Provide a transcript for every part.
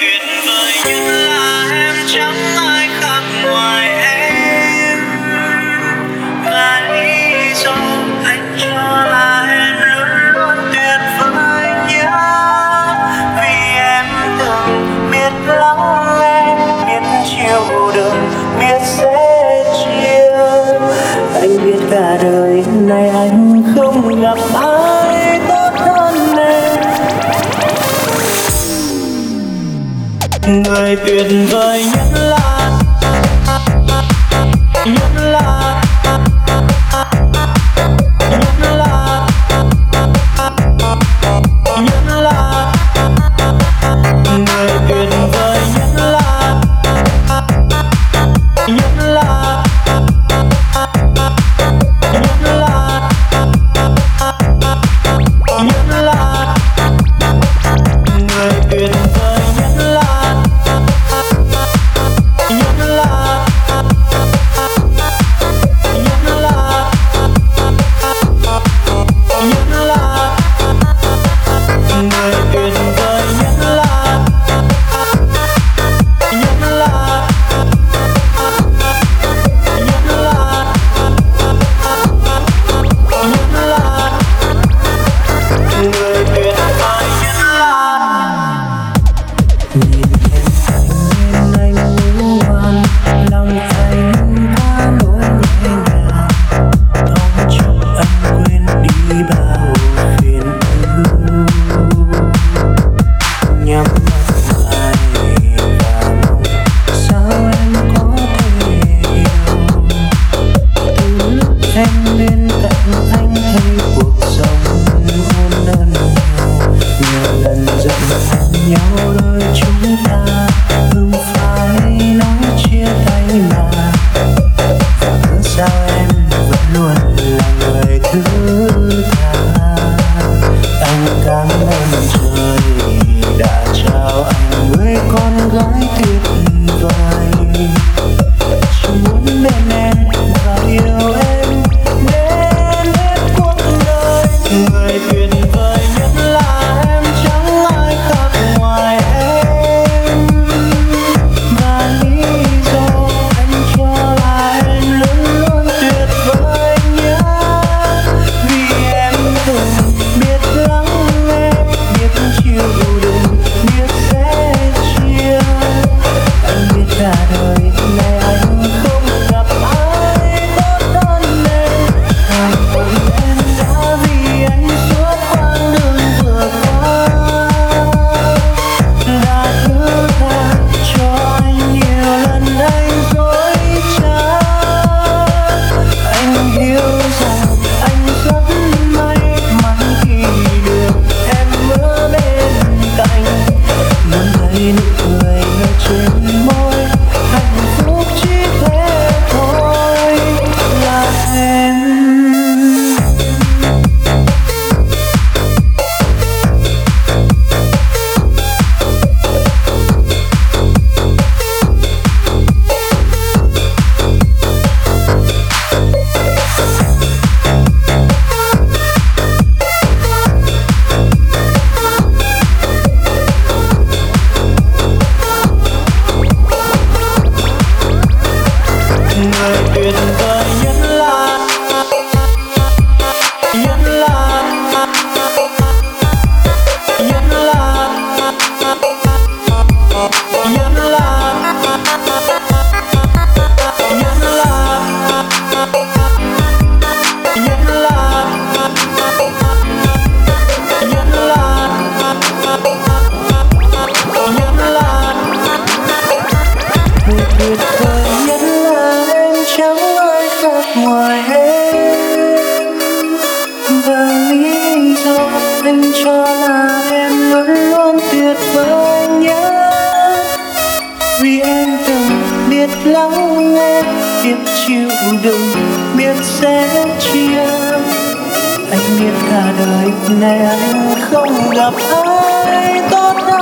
tuyệt vời nhất là em chẳng ai khác ngoài tuyệt vời nhất đừng biết sẽ chia. Anh biết cả đời này anh không gặp ai tốt hơn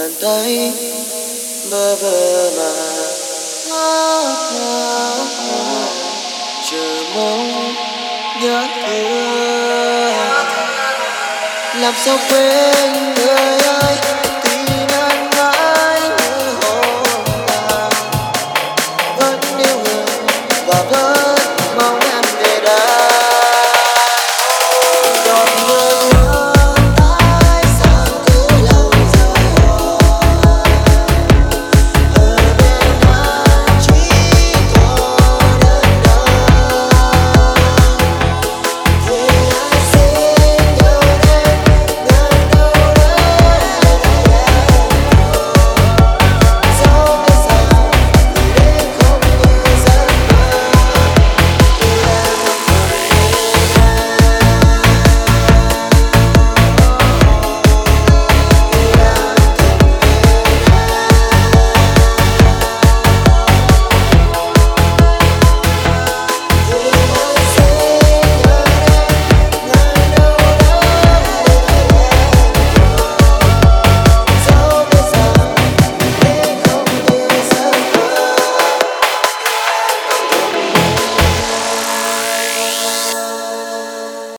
bàn tay bơ vơ mà ngó chờ mong nhớ thương. Làm sao quên người